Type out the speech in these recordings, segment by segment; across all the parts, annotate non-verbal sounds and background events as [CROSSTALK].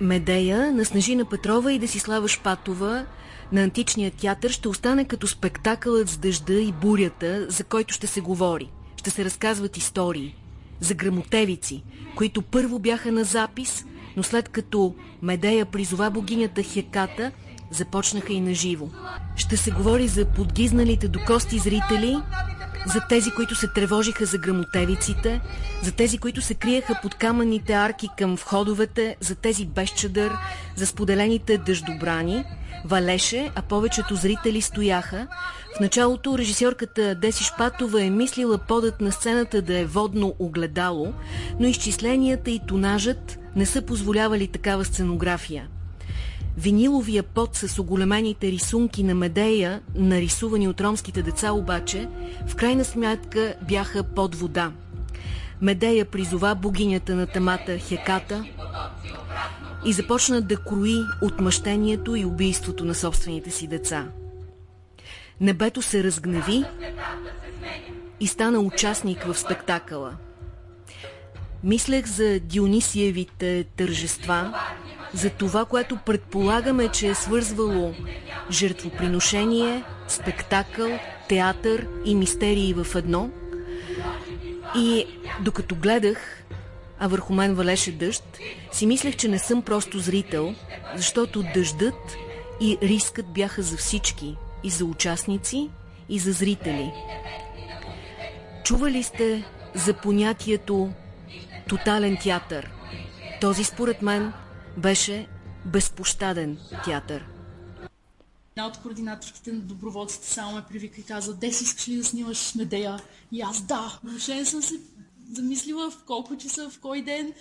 Медея на Снежина Петрова и Десислава Шпатова на античния театър ще остане като спектакълът с дъжда и бурята, за който ще се говори. Ще се разказват истории за грамотевици, които първо бяха на запис, но след като Медея призова богинята Хеката, започнаха и на живо. Ще се говори за подгизналите до кости зрители, за тези, които се тревожиха за грамотевиците, за тези, които се криеха под камъните арки към входовете, за тези без чадър, за споделените дъждобрани. Валеше, а повечето зрители стояха. В началото режисьорката Деси Шпатова е мислила подът на сцената да е водно огледало, но изчисленията и тонажът не са позволявали такава сценография. Виниловия пот с оголемените рисунки на Медея, нарисувани от ромските деца обаче, в крайна сметка бяха под вода. Медея призова богинята на темата Хеката и започна да крои отмъщението и убийството на собствените си деца. Небето се разгневи и стана участник в спектакъла. Мислех за Дионисиевите тържества, за това, което предполагаме, че е свързвало жертвоприношение, спектакъл, театър и мистерии в едно. И докато гледах, а върху мен валеше дъжд, си мислех, че не съм просто зрител, защото дъждът и рискът бяха за всички, и за участници, и за зрители. Чували сте за понятието тотален театър? Този според мен беше безпощаден театър. Една от координаторките на доброволците само ме привика и каза, де си искаш ли да снимаш Медея? И аз да, въобще не съм се замислила в колко часа, в кой ден.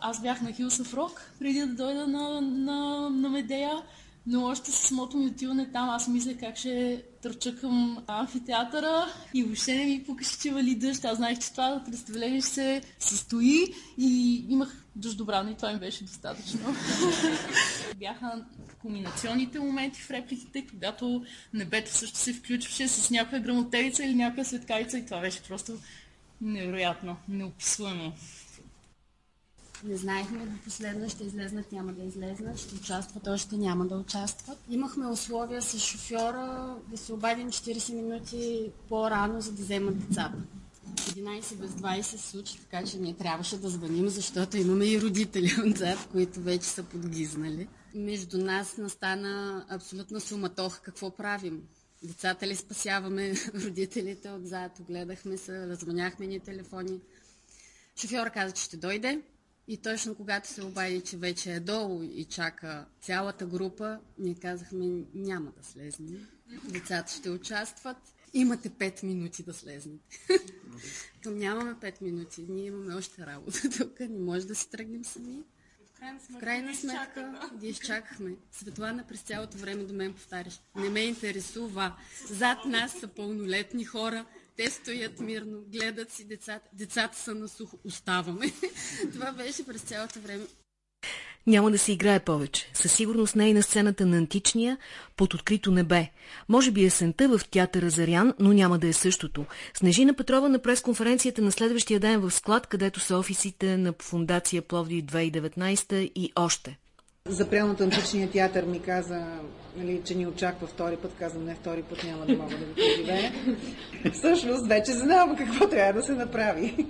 Аз бях на Хилсъв Рок, преди да дойда на, на, на Медея, но още с самото ми отиване там аз мисля как ще търча към амфитеатъра и въобще не ми покажи, че вали дъжд. Аз знаех, че това представление ще се състои и имах дъждобрана и това ми беше достатъчно. [LAUGHS] Бяха кулминационните моменти в репликите, когато небето също се включваше с някоя грамотевица или някоя светкавица и това беше просто невероятно, неописуемо. Не знаехме до последно ще излезнат, няма да излезнат, ще участват, още няма да участват. Имахме условия с шофьора да се обадим 40 минути по-рано, за да вземат децата. 11 без 20 се случи, така че ние трябваше да звъним, защото имаме и родители [LAUGHS] отзад, които вече са подгизнали. Между нас настана абсолютна суматоха какво правим. Децата ли спасяваме, [LAUGHS] родителите отзад, огледахме се, раззвъняхме ни телефони. Шофьор каза, че ще дойде, и точно когато се обади, че вече е долу и чака цялата група, ние казахме, няма да слезнем. Децата ще участват. Имате 5 минути да слезнете. То нямаме 5 минути. Ние имаме още работа [LAUGHS] тук. Не може да си тръгнем сами. В крайна сметка ги изчакахме. Светлана през цялото време до мен повтаряш. Не ме интересува. Зад нас са пълнолетни хора. Те стоят мирно, гледат си децата. Децата са на сухо. Оставаме. [LAUGHS] Това беше през цялото време. Няма да се играе повече. Със сигурност не и на сцената на античния, под открито небе. Може би есента в театъра Зарян, но няма да е същото. Снежина Петрова на пресконференцията на следващия ден в склад, където са офисите на фундация Пловди 2019 и още. За приемното античния театър ми каза, нали, че ни очаква втори път. Казвам, не втори път няма да мога да го преживея. Всъщност, вече знам какво трябва да се направи.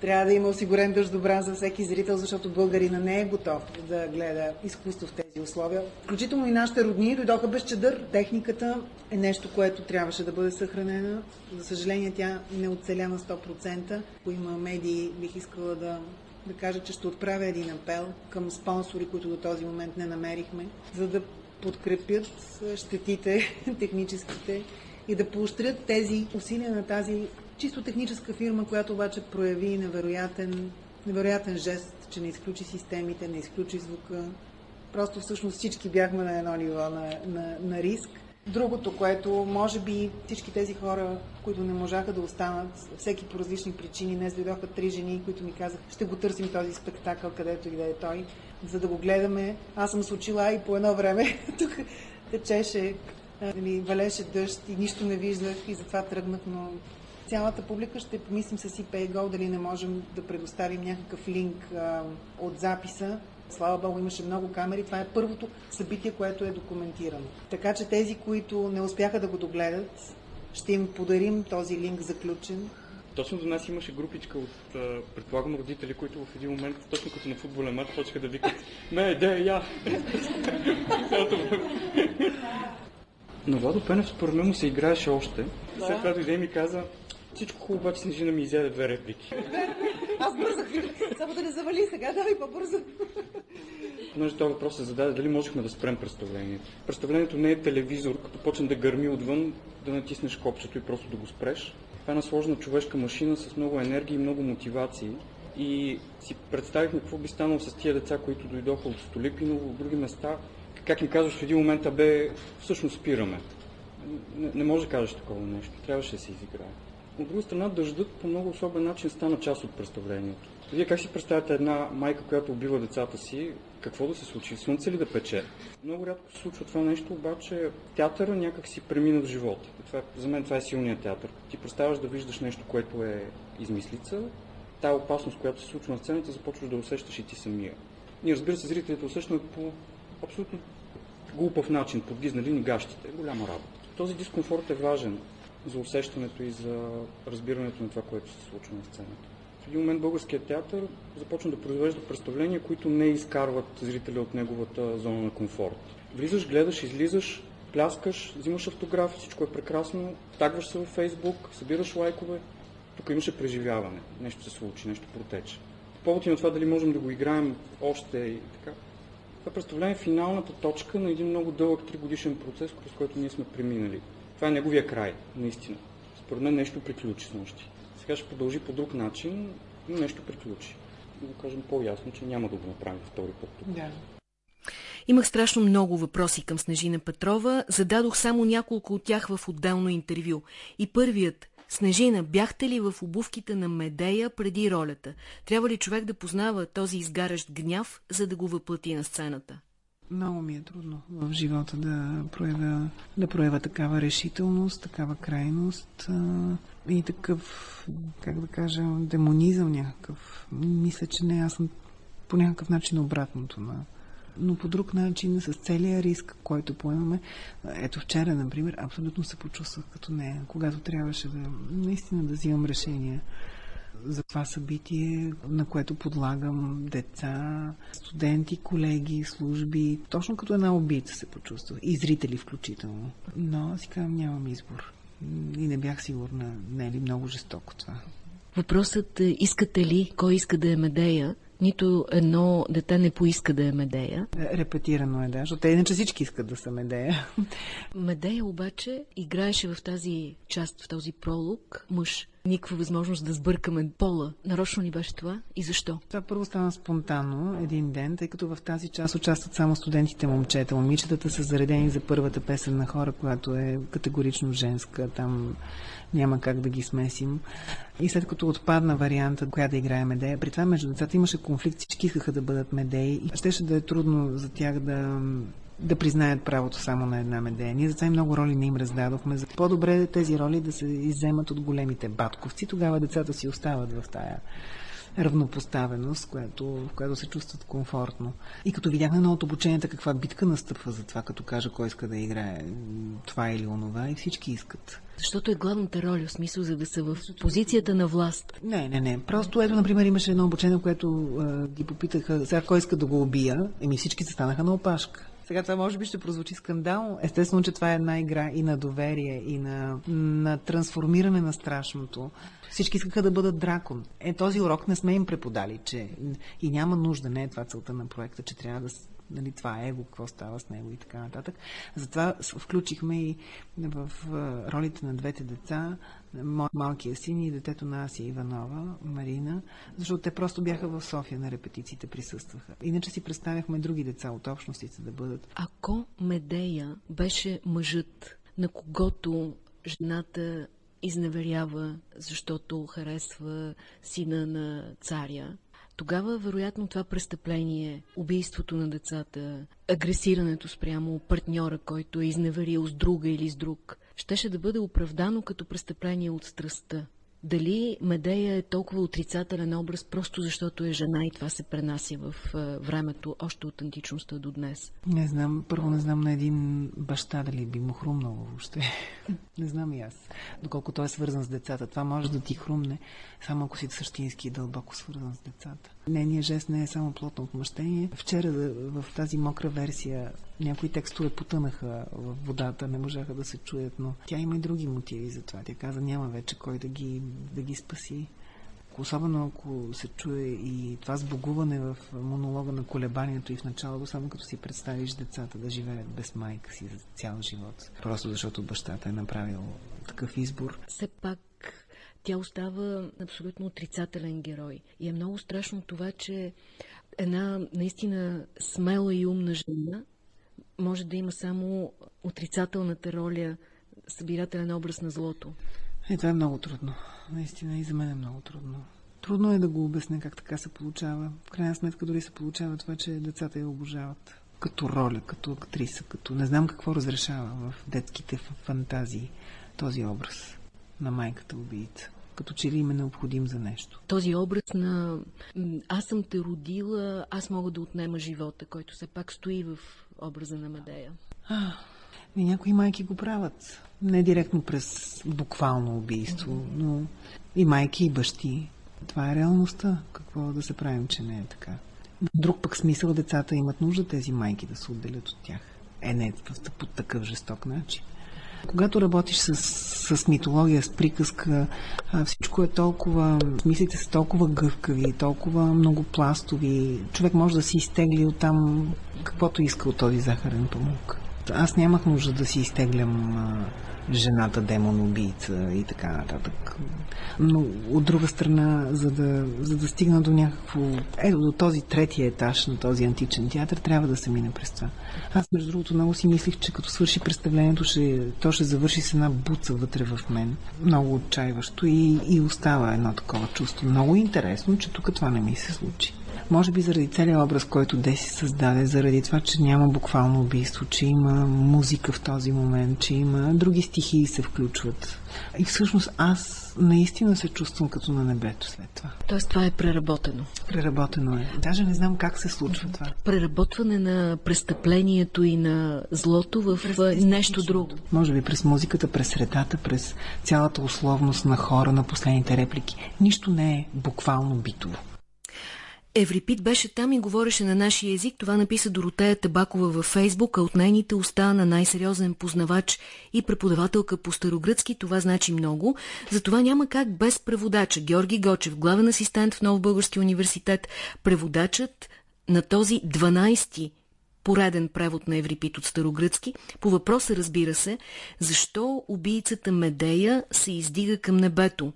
Трябва да има осигурен дъждобран за всеки зрител, защото българина не е готов да гледа изкуство в тези условия. Включително и нашите родни дойдоха без чадър. Техниката е нещо, което трябваше да бъде съхранена. За съжаление, тя не оцеля на 100%. Ако има медии, бих искала да да кажа, че ще отправя един апел към спонсори, които до този момент не намерихме, за да подкрепят щетите, [LAUGHS] техническите и да поощрят тези усилия на тази чисто техническа фирма, която обаче прояви невероятен, невероятен жест, че не изключи системите, не изключи звука. Просто всъщност всички бяхме на едно ниво на, на, на риск. Другото, което може би всички тези хора, които не можаха да останат, всеки по различни причини, днес дойдоха три жени, които ми казаха, ще го търсим този спектакъл, където и да е той, за да го гледаме. Аз съм се учила и по едно време [LAUGHS] тук течеше, нали, валеше дъжд и нищо не виждах и затова тръгнах, но цялата публика ще помислим с IPay Go дали не можем да предоставим някакъв линк а, от записа, Слава Богу, имаше много камери. Това е първото събитие, което е документирано. Така че тези, които не успяха да го догледат, ще им подарим този линк заключен. Точно до нас имаше групичка от, предполагам, родители, които в един момент, точно като на футболен матч, почнаха да викат «Ме, де, я!» Но Владо Пенев според мен му се играеше още. Да. След това дойде и ми каза, всичко хубаво, обаче Снежина ми изяде две реплики. Аз бързах. Само да не завали сега, давай по-бързо. Понеже този въпрос се зададе, дали можехме да спрем представлението. Представлението не е телевизор, като почне да гърми отвън, да натиснеш копчето и просто да го спреш. Това е една сложна човешка машина с много енергия и много мотивации. И си представихме какво би станало с тия деца, които дойдоха от Столипиново, от други места. Как им казваш в един момент, абе, всъщност спираме. Не, не може да кажеш такова нещо. Трябваше да се изиграе. От друга страна, дъждът по много особен начин стана част от представлението. Вие как си представяте една майка, която убива децата си, какво да се случи? Слънце ли да пече? Много рядко се случва това нещо, обаче театъра някак си премина в живота. Това, за мен това е силният театър. Ти представяш да виждаш нещо, което е измислица, тая опасност, която се случва на сцената, започваш да усещаш и ти самия. Ние, разбира се, зрителите усещаме по абсолютно глупав начин, подгизнали ни гащите. Голяма работа. Този дискомфорт е важен за усещането и за разбирането на това, което се случва на сцената. В един момент българският театър започна да произвежда представления, които не изкарват зрителя от неговата зона на комфорт. Влизаш, гледаш, излизаш, пляскаш, взимаш автограф, всичко е прекрасно, тагваш се във Фейсбук, събираш лайкове. Тук имаше преживяване. Нещо се случи, нещо протече. По повод и на това дали можем да го играем още и така. Това представление е финалната точка на един много дълъг тригодишен процес, през който ние сме преминали. Това е неговия край, наистина. Според мен нещо приключи с нощи. Сега ще продължи по друг начин, но нещо приключи. Да го кажем по-ясно, че няма да го направим втори път тук. Да. Имах страшно много въпроси към Снежина Петрова. Зададох само няколко от тях в отделно интервю. И първият Снежина, бяхте ли в обувките на Медея преди ролята? Трябва ли човек да познава този изгарящ гняв, за да го въплати на сцената? Много ми е трудно в живота да проявя, да проявя такава решителност, такава крайност и такъв, как да кажа, демонизъм някакъв. Мисля, че не, аз съм по някакъв начин обратното на, но по друг начин, с целия риск, който поемаме. Ето вчера, например, абсолютно се почувствах като нея, когато трябваше да наистина да взимам решения за това събитие, на което подлагам деца, студенти, колеги, служби. Точно като една убийца се почувствах. И зрители включително. Но си казвам, нямам избор. И не бях сигурна, не е ли много жестоко това. Въпросът е, искате ли, кой иска да е Медея, нито едно дете не поиска да е Медея. Репетирано е, да, защото иначе всички искат да са Медея. Медея обаче играеше в тази част, в този пролог, мъж. Никаква възможност да сбъркаме пола. Нарочно ли беше това и защо? Това първо стана спонтанно един ден, тъй като в тази част участват само студентите момчета. Момичетата са заредени за първата песен на хора, която е категорично женска. Там няма как да ги смесим. И след като отпадна варианта, коя да играе Медея, при това между децата имаше конфликт, всички искаха да бъдат Медеи щеше да е трудно за тях да да признаят правото само на една медея. Ние затова и много роли не им раздадохме. За по-добре тези роли да се изземат от големите батковци. Тогава децата си остават в тая равнопоставеност, която, в която се чувстват комфортно. И като видяхме на от обученията каква битка настъпва за това, като кажа кой иска да играе това или онова, и всички искат. Защото е главната роля, в смисъл, за да са в позицията на власт. Не, не, не. Просто ето, например, имаше едно обучение, което а, ги попитаха сега кой иска да го убия. Еми всички се станаха на опашка. Сега това може би ще прозвучи скандално. Естествено, че това е една игра и на доверие, и на, на трансформиране на страшното. Всички искаха да бъдат дракон. Е, този урок не сме им преподали, че и няма нужда, не е това целта на проекта, че трябва да нали, това е его, какво става с него и така нататък. Затова включихме и в ролите на двете деца малкия син и детето на Асия Иванова, Марина, защото те просто бяха в София на репетициите, присъстваха. Иначе си представяхме други деца от общностите да бъдат. Ако Медея беше мъжът, на когото жената изневерява, защото харесва сина на царя, тогава вероятно това престъпление, убийството на децата, агресирането спрямо партньора, който е изневерил с друга или с друг, щеше да бъде оправдано като престъпление от страстта. Дали Медея е толкова отрицателен образ, просто защото е жена и това се пренася в времето, още от античността до днес? Не знам. Първо не знам на един баща дали би му хрумнало въобще. [LAUGHS] не знам и аз. Доколко той е свързан с децата. Това може да ти хрумне, само ако си същински дълбоко свързан с децата. Нейният жест не е само плотно отмъщение. Вчера в тази мокра версия някои текстове потънаха в водата, не можаха да се чуят, но тя има и други мотиви за това. Тя каза, няма вече кой да ги, да ги спаси. Особено ако се чуе и това сбогуване в монолога на колебанието и в началото, само като си представиш децата да живеят без майка си за цял живот. Просто защото бащата е направил такъв избор. Все пак тя остава абсолютно отрицателен герой. И е много страшно това, че една наистина смела и умна жена може да има само отрицателната роля, събирателен образ на злото. Е, това е много трудно. Наистина и за мен е много трудно. Трудно е да го обясня как така се получава. В крайна сметка дори се получава това, че децата я обожават. Като роля, като актриса, като не знам какво разрешава в детските фантазии този образ на майката убийца като че ли им е необходим за нещо. Този образ на аз съм те родила, аз мога да отнема живота, който се пак стои в образа на Медея. А, и някои майки го правят. Не директно през буквално убийство, но и майки, и бащи. Това е реалността. Какво да се правим, че не е така? Друг пък смисъл децата имат нужда тези майки да се отделят от тях. Е, не по такъв жесток начин. Когато работиш с, с митология, с приказка, всичко е толкова, мислите са толкова гъвкави, толкова многопластови. Човек може да си изтегли от там каквото иска от този захарен памук. Аз нямах нужда да си изтеглям жената демон убийца и така нататък. Но от друга страна, за да, за да стигна до някакво... Ето до този третия етаж на този античен театър, трябва да се мине през това. Аз, между другото, много си мислих, че като свърши представлението, ще, то ще завърши с една буца вътре в мен. Много отчаиващо и, и остава едно такова чувство. Много интересно, че тук това не ми се случи. Може би заради целият образ, който Деси създаде, заради това, че няма буквално убийство, че има музика в този момент, че има други стихии се включват. И всъщност аз наистина се чувствам като на небето след това. Тоест това е преработено. Преработено е. Даже не знам как се случва това. Преработване на престъплението и на злото в през нещо друго. Може би през музиката, през средата, през цялата условност на хора, на последните реплики. Нищо не е буквално битово. Еврипид беше там и говореше на нашия език. Това написа Доротея Табакова във Фейсбук, а от нейните уста на най-сериозен познавач и преподавателка по старогръцки. Това значи много. Затова няма как без преводача. Георги Гочев, главен асистент в Нов Български университет, преводачът на този 12-ти пореден превод на Еврипит от старогръцки. По въпроса, разбира се, защо убийцата Медея се издига към небето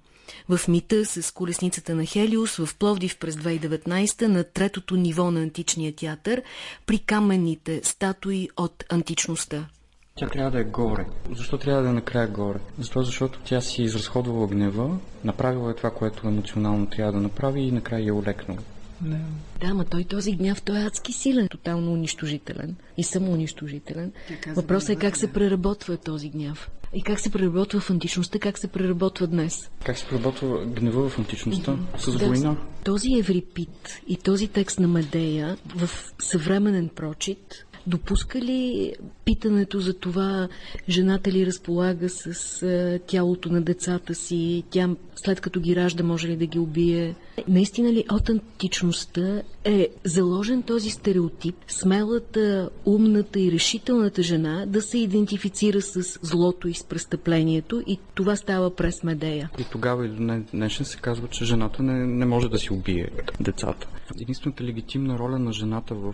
в мита с колесницата на Хелиус в Пловдив през 2019 на третото ниво на античния театър при каменните статуи от античността. Тя трябва да е горе. Защо трябва да е накрая горе? Защо? Защото тя си изразходвала гнева, направила е това, което емоционално трябва да направи и накрая е олекнала. Не. Да, ма той този гняв, той е адски силен, тотално унищожителен и самоунищожителен. Въпросът е как се преработва този гняв. И как се преработва в античността, как се преработва днес? Как се преработва гнева в античността? С война? Този Еврипит и този текст на Медея в съвременен прочит допуска ли питането за това жената ли разполага с а, тялото на децата си, тя след като ги ражда може ли да ги убие? Наистина ли от античността е заложен този стереотип, смелата, умната и решителната жена да се идентифицира с злото и с престъплението и това става през Медея? И тогава и до днешен се казва, че жената не, не може да си убие децата. Единствената легитимна роля на жената в,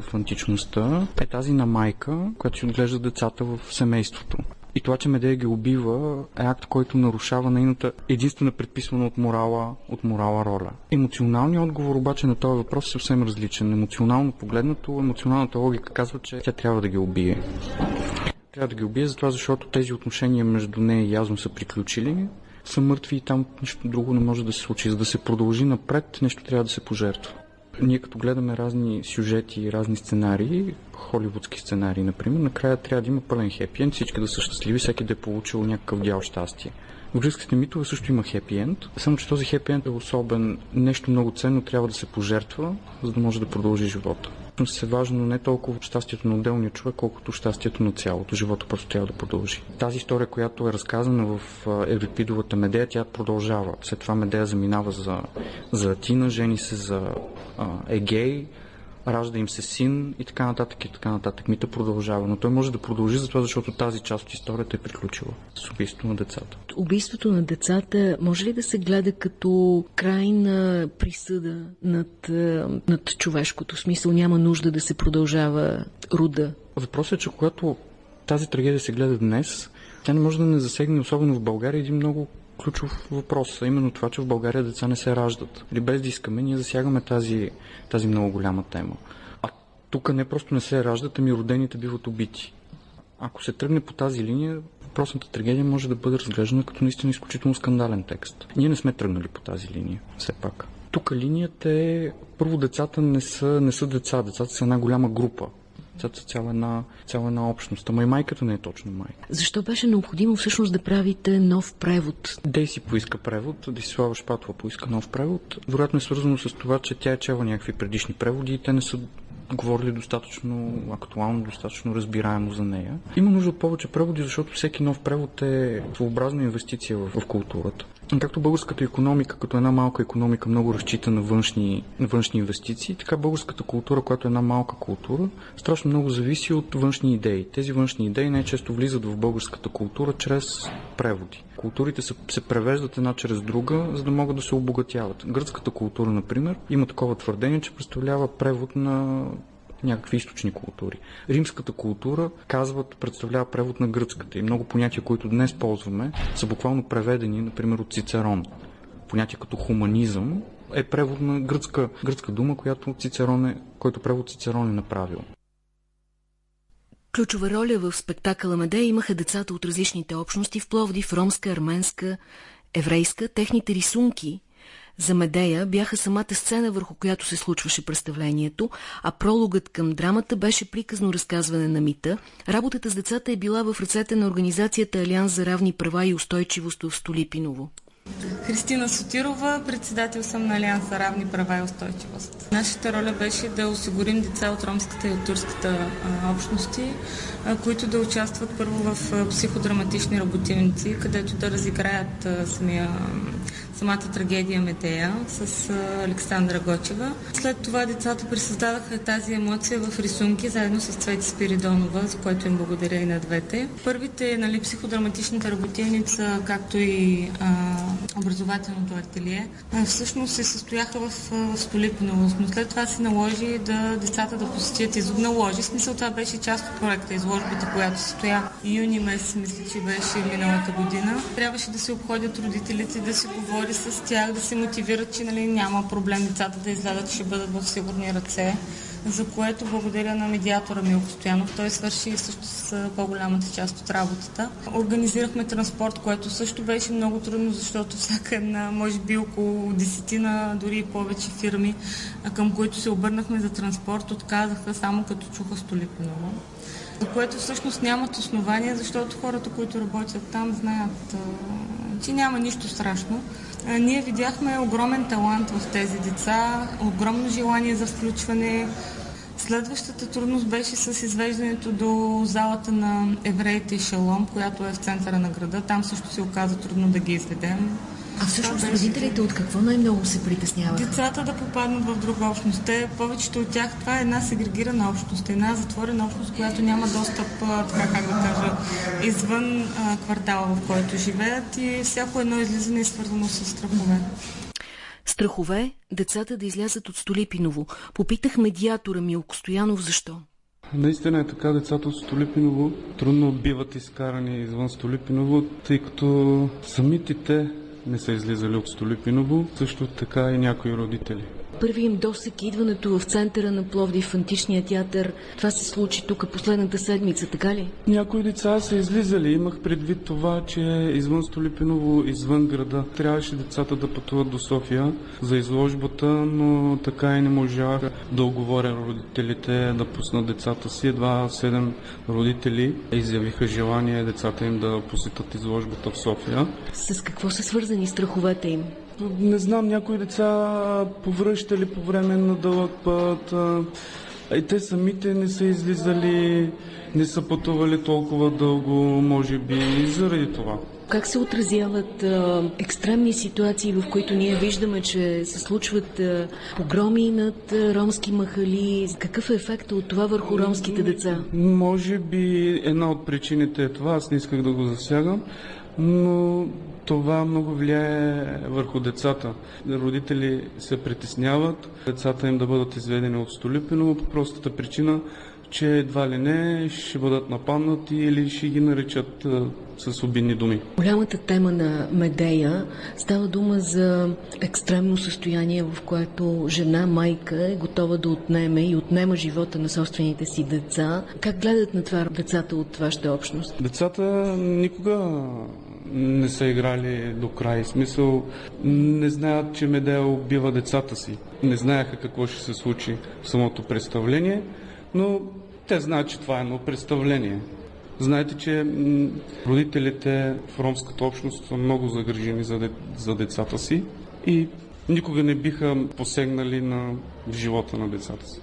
в античността е тази на майка, която си отглежда децата в семейството. И това, че Медея ги убива, е акт, който нарушава нейната единствена предписвана от морала, от морала роля. Емоционалният отговор обаче на този въпрос е съвсем различен. Емоционално погледнато, емоционалната логика казва, че тя трябва да ги убие. Трябва да ги убие, затова защото тези отношения между нея и Язон са приключили, са мъртви и там нищо друго не може да се случи. За да се продължи напред, нещо трябва да се пожертва. Ние като гледаме разни сюжети и разни сценарии, холивудски сценарии, например, накрая трябва да има пълен хепи енд, всички да са щастливи, всеки да е получил някакъв дял щастие. В гръцките митове също има хепи енд, само че този хепи енд е особен, нещо много ценно трябва да се пожертва, за да може да продължи живота. Всъщност е важно не толкова щастието на отделния човек, колкото щастието на цялото. Живота просто трябва да продължи. Тази история, която е разказана в Еврипидовата Медея, тя продължава. След това Медея заминава за, за Атина, жени се за а, Егей, ражда им се син и така нататък и така нататък. Мита продължава, но той може да продължи затова, защото тази част от историята е приключила с убийството на децата. Убийството на децата може ли да се гледа като крайна присъда над, над човешкото? Смисъл няма нужда да се продължава руда? Въпросът е, че когато тази трагедия се гледа днес, тя не може да не засегне, особено в България, един много ключов въпрос, а именно това, че в България деца не се раждат. Или без да искаме, ние засягаме тази, тази много голяма тема. А тук не просто не се раждат, ами родените биват убити. Ако се тръгне по тази линия, въпросната трагедия може да бъде разглеждана като наистина изключително скандален текст. Ние не сме тръгнали по тази линия, все пак. Тук линията е, първо децата не са, не са деца, децата са една голяма група. Децата са цяла една, цяла една общност. Ама и майката не е точно майка. Защо беше необходимо всъщност да правите нов превод? Дейси поиска превод, Десислава Шпатова поиска нов превод. Вероятно е свързано с това, че тя е чела някакви предишни преводи и те не са говорили достатъчно актуално, достатъчно разбираемо за нея. Има нужда от повече преводи, защото всеки нов превод е своеобразна инвестиция в, в културата. Както българската економика, като една малка економика, много разчита на външни, външни инвестиции, така българската култура, която е една малка култура, страшно много зависи от външни идеи. Тези външни идеи най-често влизат в българската култура чрез преводи. Културите се, се превеждат една чрез друга, за да могат да се обогатяват. Гръцката култура, например, има такова твърдение, че представлява превод на някакви източни култури. Римската култура, казват, представлява превод на гръцката и много понятия, които днес ползваме, са буквално преведени, например, от Цицерон. Понятие като хуманизъм е превод на гръцка, гръцка дума, която Цицерон е, който превод Цицерон е направил. Ключова роля в спектакъла Медея имаха децата от различните общности в Пловдив, ромска, арменска, еврейска. Техните рисунки за Медея бяха самата сцена, върху която се случваше представлението, а прологът към драмата беше приказно разказване на мита. Работата с децата е била в ръцете на организацията Алианс за равни права и устойчивост в Столипиново. Христина Сотирова, председател съм на Алианс за равни права и устойчивост. Нашата роля беше да осигурим деца от ромската и от турската общности, които да участват първо в психодраматични работилници, където да разиграят самия самата трагедия Метея с Александра Гочева. След това децата присъздадаха тази емоция в рисунки заедно с Цвети Спиридонова, за което им благодаря и на двете. Първите нали, психодраматичните работилница, както и а, образователното ателие, всъщност се състояха в, в Столипиново. Но след това се наложи да децата да посетят излог. Наложи, смисъл това беше част от проекта, изложбата, която стоя юни месец, мисля, че беше миналата година. Трябваше да се обходят родителите, да се говори говори с тях, да се мотивират, че нали, няма проблем децата да излядат, ще бъдат в сигурни ръце, за което благодаря на медиатора Милко Стоянов. Той свърши също с по-голямата част от работата. Организирахме транспорт, което също беше много трудно, защото всяка една, може би около десетина, дори и повече фирми, към които се обърнахме за транспорт, отказаха само като чуха Столипинова за което всъщност нямат основания, защото хората, които работят там, знаят, че няма нищо страшно. Ние видяхме огромен талант в тези деца, огромно желание за включване. Следващата трудност беше с извеждането до залата на евреите и Шалом, която е в центъра на града. Там също се оказа трудно да ги изведем. А всъщност родителите от какво най-много се притесняват? Децата да попаднат в друга общност. Те, повечето от тях, това е една сегрегирана общност, една затворена общност, която няма достъп, така как да кажа, извън а, квартала, в който живеят и всяко едно излизане е свързано с страхове. Страхове децата да излязат от Столипиново. Попитах медиатора Милко Стоянов защо. Наистина е така, децата от Столипиново трудно биват изкарани извън Столипиново, тъй като самите те не са излизали от Столипиново, също така и някои родители. Първият им досък идването в центъра на Пловдив, в Античния театър. Това се случи тук последната седмица, така ли? Някои деца са излизали. Имах предвид това, че извън Столипиново, извън града, трябваше децата да пътуват до София за изложбата, но така и не можах да оговоря родителите да пуснат децата си. Едва седем родители изявиха желание децата им да посетят изложбата в София. С какво са свързани страховете им? Не знам, някои деца повръщали по време на дълъг път. И те самите не са излизали, не са пътували толкова дълго, може би и заради това. Как се отразяват а, екстремни ситуации, в които ние виждаме, че се случват а, погроми над а, ромски махали? Какъв е ефектът от това върху ромските деца? Може би една от причините е това, аз не исках да го засягам, но това много влияе върху децата. Родители се притесняват децата им да бъдат изведени от Столипиново по простата причина, че едва ли не ще бъдат нападнати или ще ги наричат а, с обидни думи. Голямата тема на Медея става дума за екстремно състояние, в което жена, майка е готова да отнеме и отнема живота на собствените си деца. Как гледат на това децата от вашата общност? Децата никога не са играли до край. Смисъл, не знаят, че Медея убива децата си. Не знаеха какво ще се случи в самото представление, но те знаят, че това е едно представление. Знаете, че родителите в ромската общност са много загрижени за, де, за децата си и никога не биха посегнали на живота на децата си.